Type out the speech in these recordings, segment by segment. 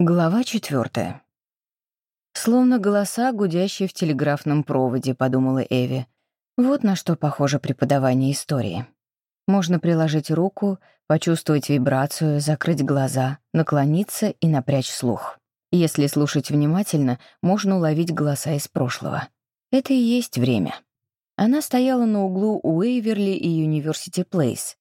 Глава четвертая. Словно голоса, гудящие в телеграфном проводе, подумала Эви. Вот на что похоже преподавание истории. Можно приложить руку, почувствовать вибрацию, закрыть глаза, наклониться и напрячь слух. Если слушать внимательно, можно уловить голоса из прошлого. Это и есть время. Она стояла на углу Уэйверли и Юниверсити Плейс,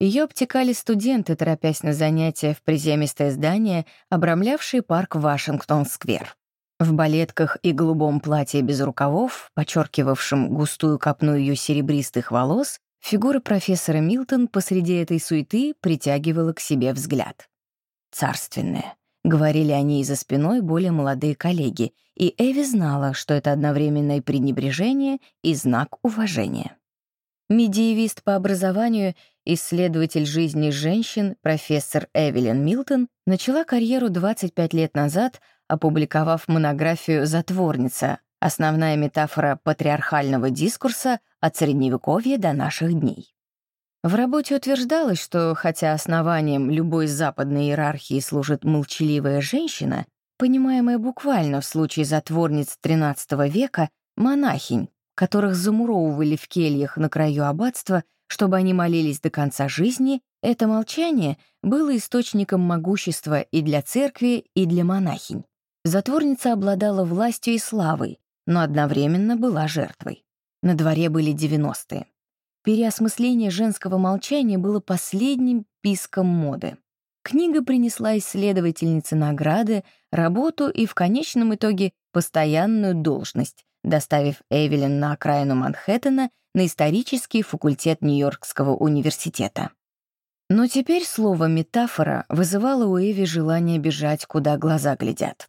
ее обтекали студенты, торопясь на занятия в приземистое здание, обрамлявшее парк Вашингтон-сквер. В балетках и голубом платье без рукавов, подчеркивавшем густую копну ее серебристых волос, фигура профессора Милтон посреди этой суеты притягивала к себе взгляд. «Царственная», — говорили они и за спиной более молодые коллеги, и Эви знала, что это одновременное пренебрежение и знак уважения. Медиевист по образованию, исследователь жизни женщин, профессор Эвелин Милтон, начала карьеру 25 лет назад, опубликовав монографию «Затворница. Основная метафора патриархального дискурса от Средневековья до наших дней». В работе утверждалось, что хотя основанием любой западной иерархии служит молчаливая женщина, понимаемая буквально в случае затворниц XIII века, монахинь, которых замуровывали в кельях на краю аббатства, чтобы они молились до конца жизни, это молчание было источником могущества и для церкви, и для монахинь. Затворница обладала властью и славой, но одновременно была жертвой. На дворе были 90-е. Переосмысление женского молчания было последним писком моды. Книга принесла исследовательнице награды, работу и в конечном итоге постоянную должность, доставив Эвелин на окраину Манхэттена на исторический факультет Нью-Йоркского университета. Но теперь слово «метафора» вызывало у Эви желание бежать, куда глаза глядят.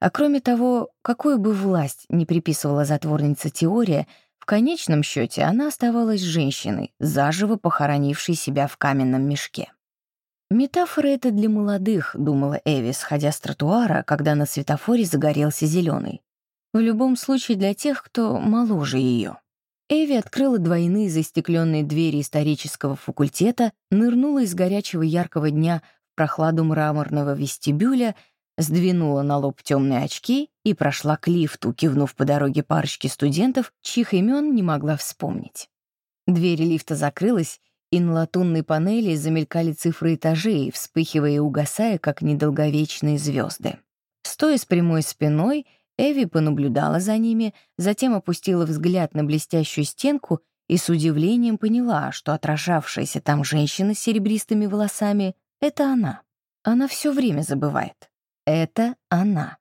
А кроме того, какую бы власть ни приписывала затворница теория, в конечном счете она оставалась женщиной, заживо похоронившей себя в каменном мешке. «Метафора — это для молодых», — думала Эви, сходя с тротуара, когда на светофоре загорелся зеленый. В любом случае для тех, кто моложе ее. Эви открыла двойные застекленные двери исторического факультета, нырнула из горячего яркого дня в прохладу мраморного вестибюля, сдвинула на лоб темные очки и прошла к лифту, кивнув по дороге парочке студентов, чьих имен не могла вспомнить. Дверь лифта закрылась, и на латунной панели замелькали цифры этажей, вспыхивая и угасая, как недолговечные звезды. Стоя с прямой спиной — Эви понаблюдала за ними, затем опустила взгляд на блестящую стенку и с удивлением поняла, что отражавшаяся там женщина с серебристыми волосами — это она. Она все время забывает. Это она.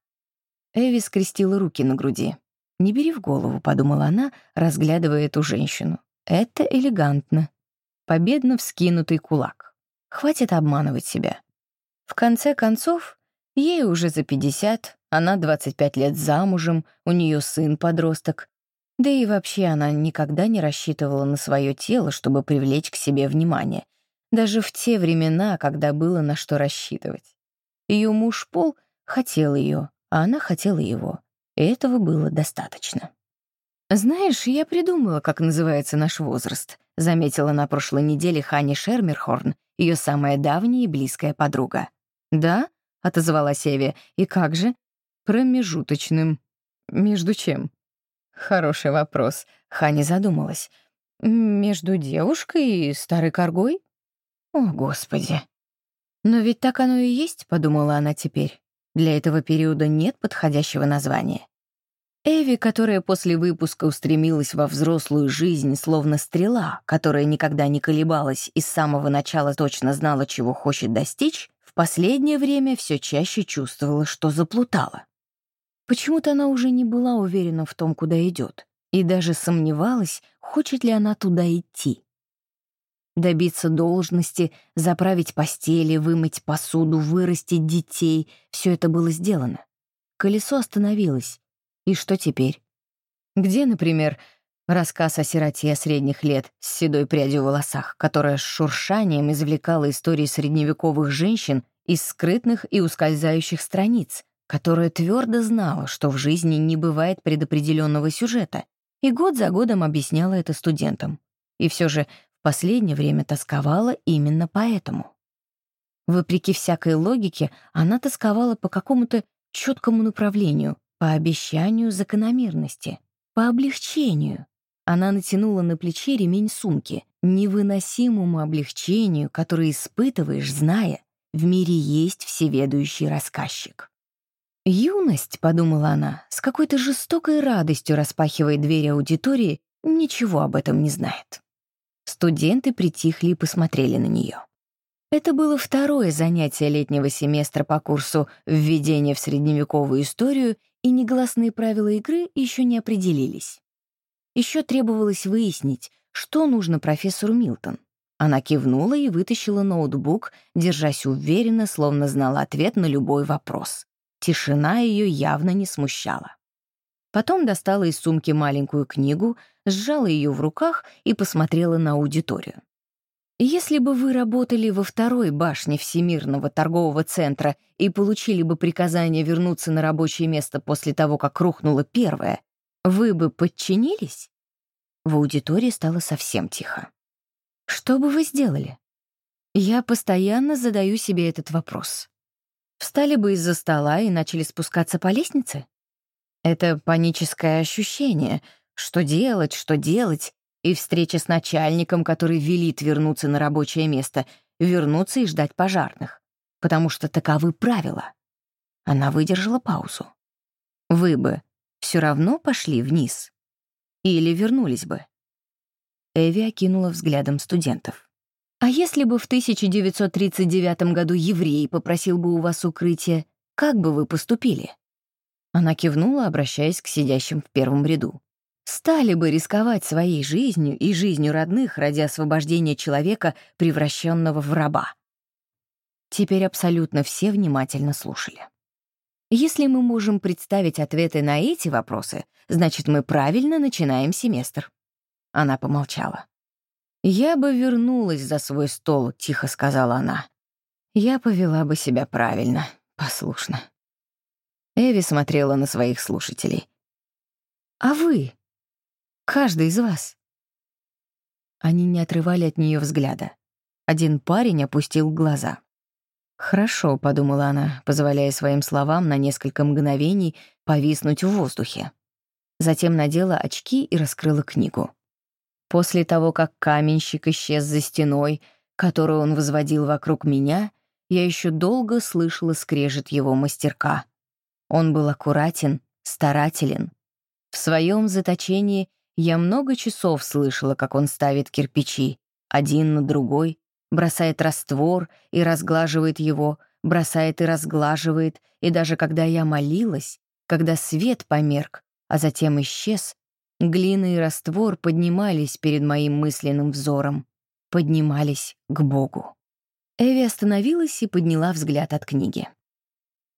Эви скрестила руки на груди. «Не бери в голову», — подумала она, разглядывая эту женщину. «Это элегантно». Победно вскинутый кулак. Хватит обманывать себя. В конце концов, ей уже за пятьдесят, она 25 лет замужем, у нее сын-подросток. Да и вообще она никогда не рассчитывала на свое тело, чтобы привлечь к себе внимание. Даже в те времена, когда было на что рассчитывать. Ее муж Пол хотел ее, а она хотела его. И этого было достаточно. «Знаешь, я придумала, как называется наш возраст», заметила на прошлой неделе Хани Шермерхорн, ее самая давняя и близкая подруга. «Да?» — отозвалась Эви. «И как же? Промежуточным. Между чем? Хороший вопрос. Хани задумалась. Между девушкой и старой коргой? О, Господи. Но ведь так оно и есть, подумала она теперь. Для этого периода нет подходящего названия. Эви, которая после выпуска устремилась во взрослую жизнь, словно стрела, которая никогда не колебалась и с самого начала точно знала, чего хочет достичь, последнее время все чаще чувствовала, что заплутала. Почему-то она уже не была уверена в том, куда идет, и даже сомневалась, хочет ли она туда идти. Добиться должности, заправить постели, вымыть посуду, вырастить детей — все это было сделано. Колесо остановилось. И что теперь? Где, например, рассказ о сироте средних лет с седой прядью в волосах, которая с шуршанием извлекала истории средневековых женщин из скрытных и ускользающих страниц, которая твердо знала, что в жизни не бывает предопределенного сюжета, и год за годом объясняла это студентам. И все же в последнее время тосковала именно поэтому. Вопреки всякой логике, она тосковала по какому-то четкому направлению, по обещанию закономерности, по облегчению. Она натянула на плечи ремень сумки, невыносимому облегчению, которое испытываешь, зная, в мире есть всеведущий рассказчик. «Юность», — подумала она, с какой-то жестокой радостью распахивает дверь аудитории, ничего об этом не знает. Студенты притихли и посмотрели на нее. Это было второе занятие летнего семестра по курсу «Введение в средневековую историю», и негласные правила игры еще не определились. Еще требовалось выяснить, что нужно профессору Милтон. Она кивнула и вытащила ноутбук, держась уверенно, словно знала ответ на любой вопрос. Тишина ее явно не смущала. Потом достала из сумки маленькую книгу, сжала ее в руках и посмотрела на аудиторию. Если бы вы работали во второй башне Всемирного торгового центра и получили бы приказание вернуться на рабочее место после того, как рухнуло первое, вы бы подчинились? В аудитории стало совсем тихо. Что бы вы сделали? Я постоянно задаю себе этот вопрос. Встали бы из-за стола и начали спускаться по лестнице? Это паническое ощущение. Что делать, что делать? И встреча с начальником, который велит вернуться на рабочее место, вернуться и ждать пожарных. Потому что таковы правила. Она выдержала паузу. Вы бы все равно пошли вниз? Или вернулись бы? Эви окинула взглядом студентов. А если бы в 1939 году еврей попросил бы у вас укрытие, как бы вы поступили? Она кивнула, обращаясь к сидящим в первом ряду стали бы рисковать своей жизнью и жизнью родных ради освобождения человека, превращенного в раба. Теперь абсолютно все внимательно слушали. Если мы можем представить ответы на эти вопросы, значит, мы правильно начинаем семестр. Она помолчала. «Я бы вернулась за свой стол», — тихо сказала она. «Я повела бы себя правильно, послушно». Эви смотрела на своих слушателей. «А вы?» Каждый из вас. Они не отрывали от нее взгляда. Один парень опустил глаза. «Хорошо», — подумала она, позволяя своим словам на несколько мгновений повиснуть в воздухе. Затем надела очки и раскрыла книгу. После того, как каменщик исчез за стеной, которую он возводил вокруг меня, я еще долго слышала скрежет его мастерка. Он был аккуратен, старателен. В своем заточении я много часов слышала, как он ставит кирпичи, один на другой, бросает раствор и разглаживает его, бросает и разглаживает, и даже когда я молилась, когда свет померк, а затем исчез, глина и раствор поднимались перед моим мысленным взором, поднимались к Богу. Эви остановилась и подняла взгляд от книги.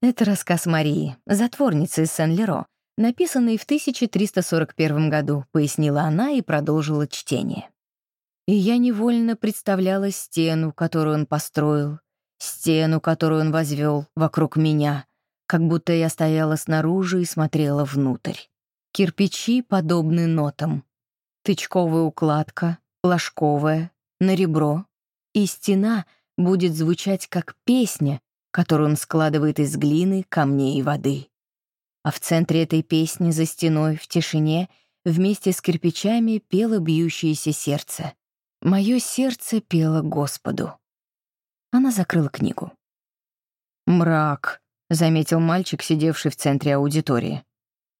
Это рассказ Марии, затворницы из Сен-Леро, написанный в 1341 году, пояснила она и продолжила чтение. И я невольно представляла стену, которую он построил, стену, которую он возвел вокруг меня, как будто я стояла снаружи и смотрела внутрь. Кирпичи подобны нотам. Тычковая укладка, ложковая, на ребро. И стена будет звучать как песня, которую он складывает из глины, камней и воды. А в центре этой песни за стеной, в тишине, вместе с кирпичами пело бьющееся сердце. Мое сердце пело Господу. Она закрыла книгу. «Мрак», — заметил мальчик, сидевший в центре аудитории.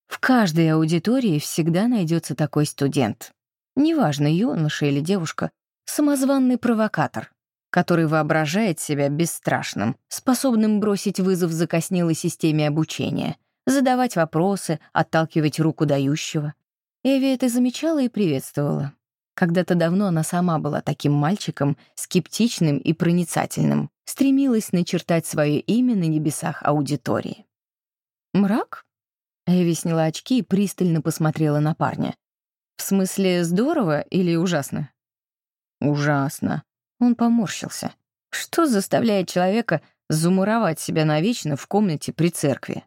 «В каждой аудитории всегда найдется такой студент. Неважно, юноша или девушка, самозванный провокатор, который воображает себя бесстрашным, способным бросить вызов закоснелой системе обучения — задавать вопросы, отталкивать руку дающего. Эви это замечала и приветствовала. Когда-то давно она сама была таким мальчиком, скептичным и проницательным, стремилась начертать свое имя на небесах аудитории. «Мрак?» Эви сняла очки и пристально посмотрела на парня. «В смысле, здорово или ужасно?» «Ужасно». Он поморщился. «Что заставляет человека замуровать себя навечно в комнате при церкви?»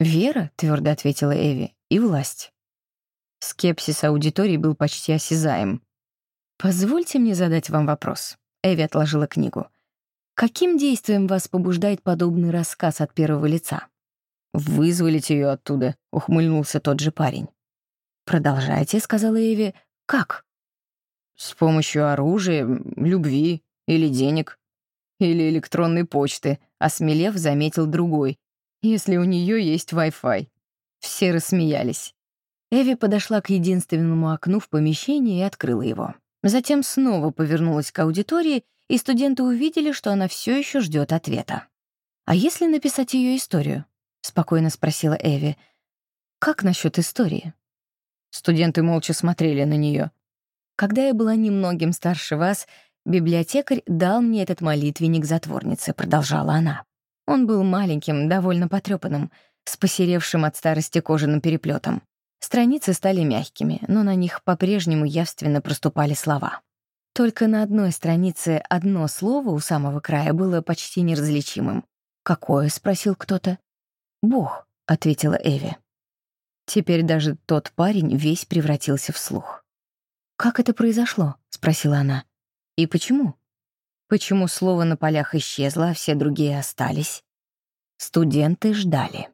«Вера», — твердо ответила Эви, — «и власть». Скепсис аудитории был почти осязаем. «Позвольте мне задать вам вопрос». Эви отложила книгу. Каким действием вас побуждает подобный рассказ от первого лица? «Вызволить ее оттуда», — ухмыльнулся тот же парень. «Продолжайте», — сказала Эви. «Как?» «С помощью оружия, любви или денег. Или электронной почты», — осмелев, заметил другой. «Если у нее есть Wi-Fi». Все рассмеялись. Эви подошла к единственному окну в помещении и открыла его. Затем снова повернулась к аудитории, и студенты увидели, что она все еще ждет ответа. «А если написать ее историю?» — спокойно спросила Эви. «Как насчет истории?» Студенты молча смотрели на нее. «Когда я была немногим старше вас, библиотекарь дал мне этот молитвенник затворницы», — продолжала она. Он был маленьким, довольно потрепанным, с посеревшим от старости кожаным переплетом. Страницы стали мягкими, но на них по-прежнему явственно проступали слова. Только на одной странице одно слово у самого края было почти неразличимым. «Какое?» — спросил кто-то. «Бог», — ответила Эви. Теперь даже тот парень весь превратился в слух. «Как это произошло?» — спросила она. «И почему?» Почему слово на полях исчезло, а все другие остались? Студенты ждали.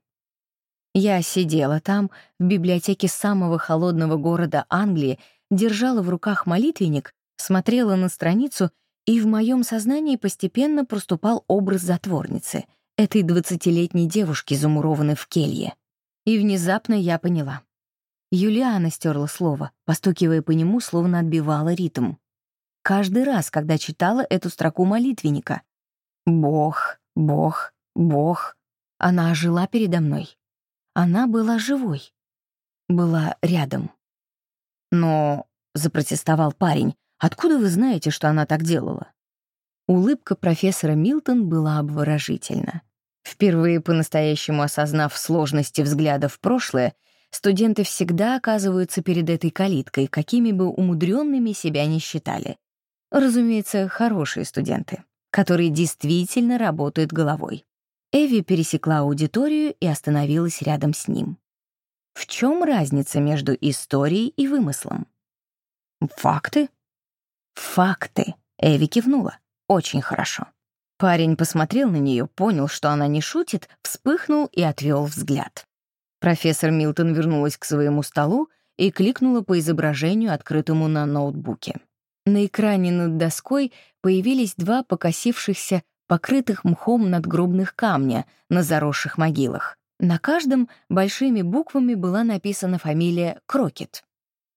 Я сидела там, в библиотеке самого холодного города Англии, держала в руках молитвенник, смотрела на страницу, и в моем сознании постепенно проступал образ затворницы, этой двадцатилетней девушки, замурованной в келье. И внезапно я поняла. Юлиана стерла слово, постукивая по нему, словно отбивала ритм. Каждый раз, когда читала эту строку молитвенника. «Бог, Бог, Бог», она ожила передо мной. Она была живой. Была рядом. «Но», — запротестовал парень, — «откуда вы знаете, что она так делала?» Улыбка профессора Милтон была обворожительна. Впервые по-настоящему осознав сложности взгляда в прошлое, студенты всегда оказываются перед этой калиткой, какими бы умудренными себя не считали. Разумеется, хорошие студенты, которые действительно работают головой. Эви пересекла аудиторию и остановилась рядом с ним. В чем разница между историей и вымыслом? Факты? Факты. Эви кивнула. Очень хорошо. Парень посмотрел на нее, понял, что она не шутит, вспыхнул и отвел взгляд. Профессор Милтон вернулась к своему столу и кликнула по изображению, открытому на ноутбуке. На экране над доской появились два покосившихся, покрытых мхом надгробных камня на заросших могилах. На каждом большими буквами была написана фамилия Крокет.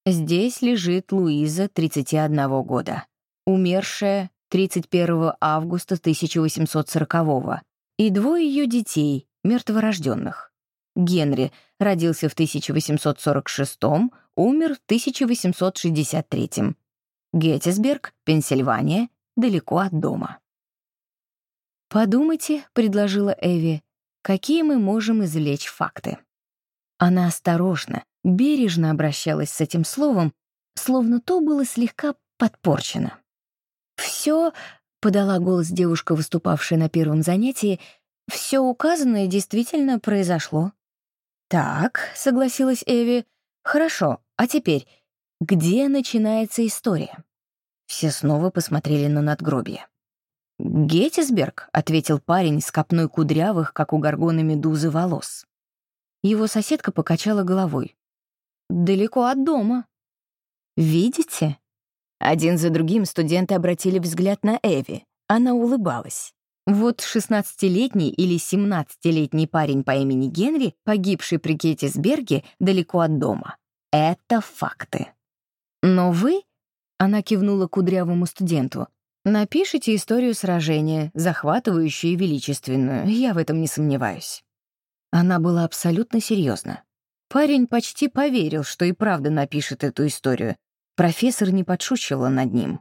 Здесь лежит Луиза, 31 года, умершая 31 августа 1840 и двое ее детей, мертворожденных. Генри родился в 1846 умер в 1863 Геттисберг, Пенсильвания, далеко от дома. «Подумайте», — предложила Эви, — «какие мы можем извлечь факты». Она осторожно, бережно обращалась с этим словом, словно то было слегка подпорчено. Все, подала голос девушка, выступавшая на первом занятии, все указанное действительно произошло. Так, согласилась Эви. Хорошо, а теперь, где начинается история? Все снова посмотрели на надгробие. «Геттисберг», — ответил парень с копной кудрявых, как у горгоны медузы, волос. Его соседка покачала головой. «Далеко от дома». «Видите?» Один за другим студенты обратили взгляд на Эви. Она улыбалась. Вот 16-летний или 17-летний парень по имени Генри, погибший при Кетисберге далеко от дома. Это факты. Но вы, она кивнула кудрявому студенту, напишите историю сражения, захватывающую и величественную, я в этом не сомневаюсь. Она была абсолютно серьезна. Парень почти поверил, что и правда напишет эту историю, Профессор не подшучивала над ним.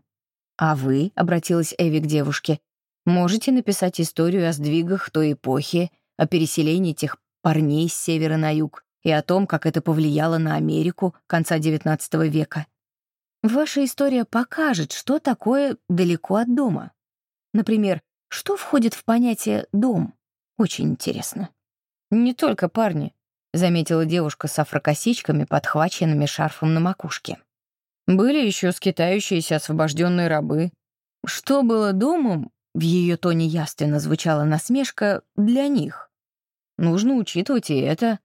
«А вы», — обратилась Эви к девушке, «можете написать историю о сдвигах той эпохи, о переселении тех парней с севера на юг и о том, как это повлияло на Америку конца XIX века. Ваша история покажет, что такое далеко от дома. Например, что входит в понятие «дом»? Очень интересно. «Не только парни», — заметила девушка с афрокосичками, подхваченными шарфом на макушке. Были еще скитающиеся освобожденные рабы. Что было домом, в ее тоне явственно звучала насмешка, для них. Нужно учитывать и это.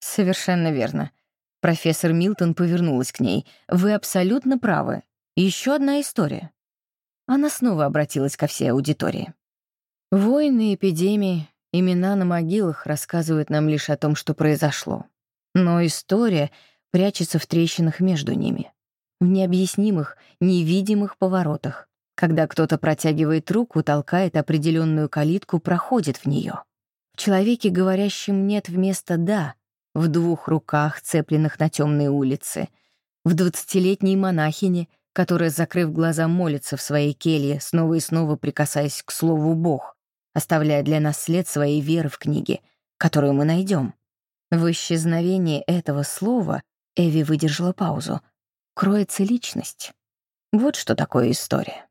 Совершенно верно. Профессор Милтон повернулась к ней. Вы абсолютно правы. Еще одна история. Она снова обратилась ко всей аудитории. Войны, эпидемии, имена на могилах рассказывают нам лишь о том, что произошло. Но история прячется в трещинах между ними, в необъяснимых, невидимых поворотах. Когда кто-то протягивает руку, толкает определенную калитку, проходит в нее. В человеке, говорящем «нет» вместо «да», в двух руках, цепленных на темные улицы, в двадцатилетней монахине, которая, закрыв глаза, молится в своей келье, снова и снова прикасаясь к слову «Бог», оставляя для нас след своей веры в книге, которую мы найдем. В исчезновении этого слова Эви выдержала паузу. Кроется личность. Вот что такое история.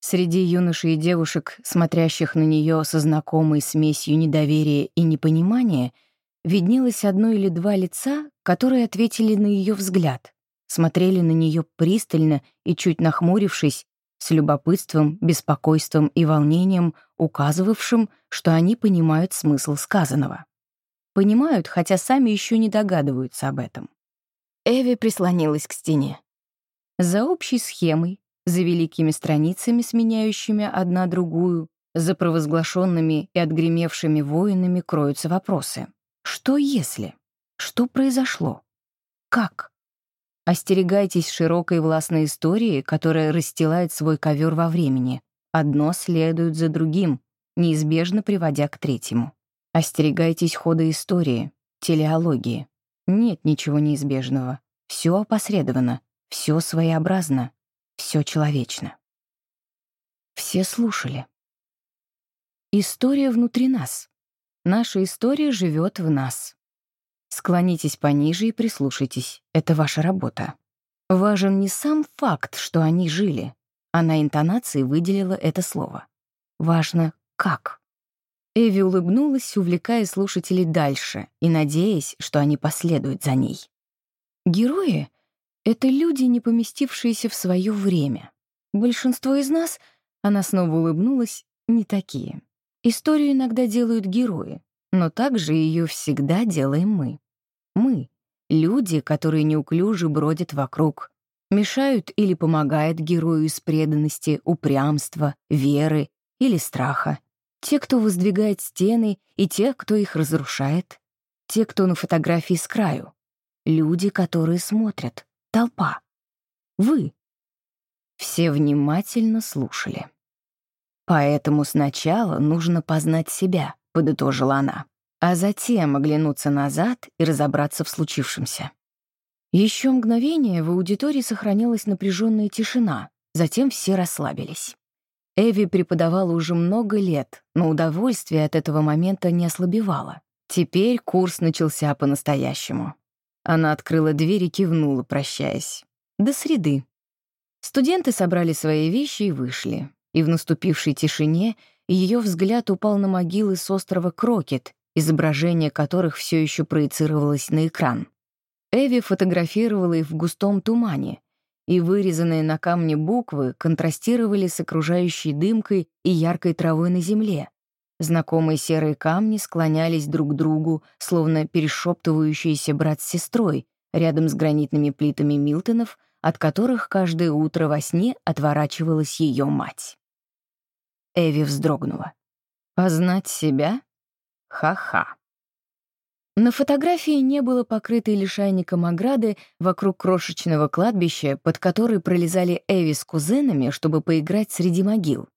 Среди юношей и девушек, смотрящих на нее со знакомой смесью недоверия и непонимания, виднелось одно или два лица, которые ответили на ее взгляд, смотрели на нее пристально и, чуть нахмурившись, с любопытством, беспокойством и волнением, указывавшим, что они понимают смысл сказанного. Понимают, хотя сами еще не догадываются об этом. Эви прислонилась к стене. За общей схемой, за великими страницами, сменяющими одна другую, за провозглашенными и отгремевшими воинами кроются вопросы. Что если? Что произошло? Как? Остерегайтесь широкой властной истории, которая расстилает свой ковер во времени. Одно следует за другим, неизбежно приводя к третьему. Остерегайтесь хода истории, телеологии. Нет ничего неизбежного. Все опосредовано, все своеобразно, все человечно. Все слушали. История внутри нас. Наша история живет в нас. Склонитесь пониже и прислушайтесь. Это ваша работа. Важен не сам факт, что они жили, а на интонации выделила это слово. Важно, как. Эви улыбнулась, увлекая слушателей дальше и надеясь, что они последуют за ней. Герои — это люди, не поместившиеся в свое время. Большинство из нас, она снова улыбнулась, не такие. Историю иногда делают герои, но также ее всегда делаем мы. Мы — люди, которые неуклюже бродят вокруг, мешают или помогают герою из преданности, упрямства, веры или страха, те, кто воздвигает стены, и те, кто их разрушает. Те, кто на фотографии с краю. Люди, которые смотрят. Толпа. Вы. Все внимательно слушали. «Поэтому сначала нужно познать себя», — подытожила она, а затем оглянуться назад и разобраться в случившемся. Еще мгновение в аудитории сохранялась напряженная тишина, затем все расслабились. Эви преподавала уже много лет, но удовольствие от этого момента не ослабевало. Теперь курс начался по-настоящему. Она открыла дверь и кивнула, прощаясь. До среды. Студенты собрали свои вещи и вышли. И в наступившей тишине ее взгляд упал на могилы с острова Крокет, изображение которых все еще проецировалось на экран. Эви фотографировала их в густом тумане, и вырезанные на камне буквы контрастировали с окружающей дымкой и яркой травой на земле. Знакомые серые камни склонялись друг к другу, словно перешептывающиеся брат с сестрой, рядом с гранитными плитами Милтонов, от которых каждое утро во сне отворачивалась ее мать. Эви вздрогнула. «Познать себя? Ха-ха». На фотографии не было покрытой лишайником ограды вокруг крошечного кладбища, под которой пролезали Эви с кузенами, чтобы поиграть среди могил.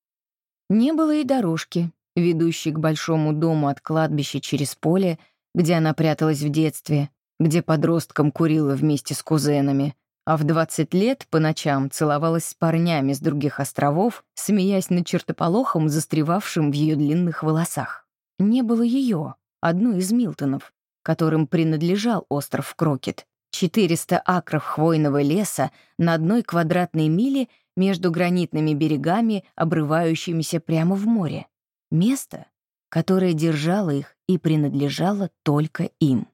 Не было и дорожки, ведущей к большому дому от кладбища через поле, где она пряталась в детстве, где подростком курила вместе с кузенами, а в 20 лет по ночам целовалась с парнями с других островов, смеясь над чертополохом, застревавшим в ее длинных волосах. Не было ее, одну из Милтонов, которым принадлежал остров Крокет. 400 акров хвойного леса на одной квадратной миле между гранитными берегами, обрывающимися прямо в море. Место, которое держало их и принадлежало только им.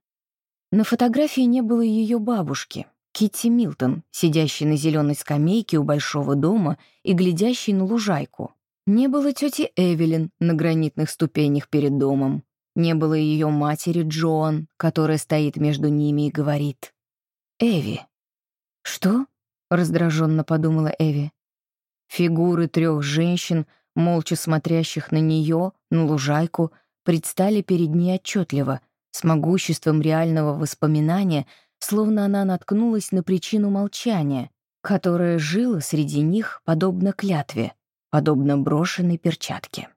На фотографии не было ее бабушки, Китти Милтон, сидящей на зеленой скамейке у большого дома и глядящей на лужайку. Не было тети Эвелин на гранитных ступенях перед домом. Не было ее матери Джоан, которая стоит между ними и говорит. «Эви». «Что?» — раздраженно подумала Эви. Фигуры трех женщин, молча смотрящих на нее, на лужайку, предстали перед ней отчетливо, с могуществом реального воспоминания, словно она наткнулась на причину молчания, которая жила среди них подобно клятве, подобно брошенной перчатке.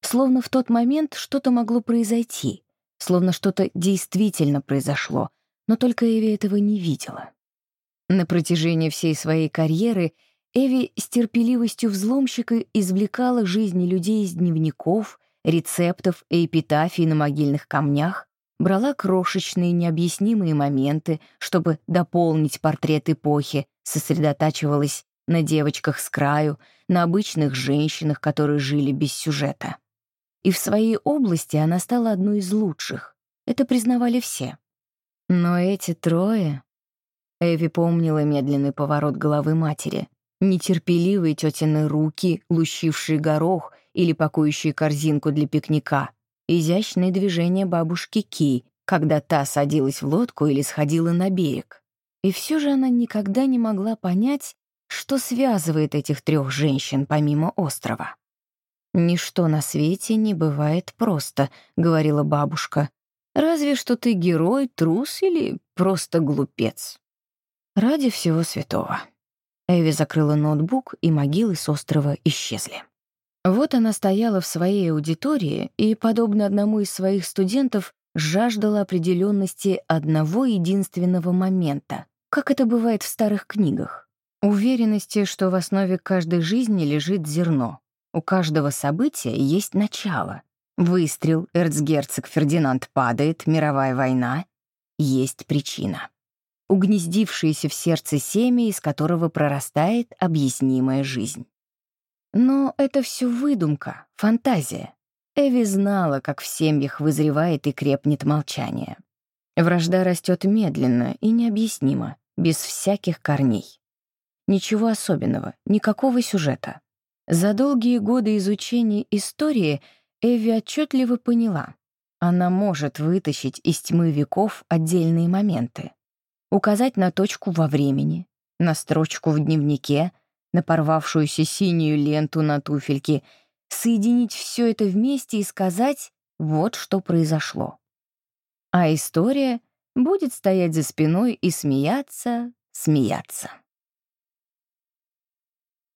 Словно в тот момент что-то могло произойти, словно что-то действительно произошло, но только Эви этого не видела. На протяжении всей своей карьеры Эви с терпеливостью взломщика извлекала жизни людей из дневников, рецептов и эпитафий на могильных камнях, брала крошечные необъяснимые моменты, чтобы дополнить портрет эпохи, сосредотачивалась на девочках с краю, на обычных женщинах, которые жили без сюжета. И в своей области она стала одной из лучших. Это признавали все. Но эти трое... Эви помнила медленный поворот головы матери, нетерпеливые тетины руки, лущившие горох или пакующие корзинку для пикника, изящные движения бабушки Ки, когда та садилась в лодку или сходила на берег. И все же она никогда не могла понять, что связывает этих трех женщин помимо острова. «Ничто на свете не бывает просто», — говорила бабушка. «Разве что ты герой, трус или просто глупец». Ради всего святого. Эви закрыла ноутбук, и могилы с острова исчезли. Вот она стояла в своей аудитории и, подобно одному из своих студентов, жаждала определенности одного единственного момента, как это бывает в старых книгах. Уверенности, что в основе каждой жизни лежит зерно. У каждого события есть начало. Выстрел, эрцгерцог Фердинанд падает, мировая война. Есть причина. Угнездившееся в сердце семя, из которого прорастает объяснимая жизнь. Но это все выдумка, фантазия. Эви знала, как в семьях вызревает и крепнет молчание. Вражда растет медленно и необъяснимо, без всяких корней. Ничего особенного, никакого сюжета. За долгие годы изучения истории Эви отчетливо поняла, она может вытащить из тьмы веков отдельные моменты, указать на точку во времени, на строчку в дневнике — на порвавшуюся синюю ленту на туфельке, соединить все это вместе и сказать «вот что произошло». А история будет стоять за спиной и смеяться, смеяться.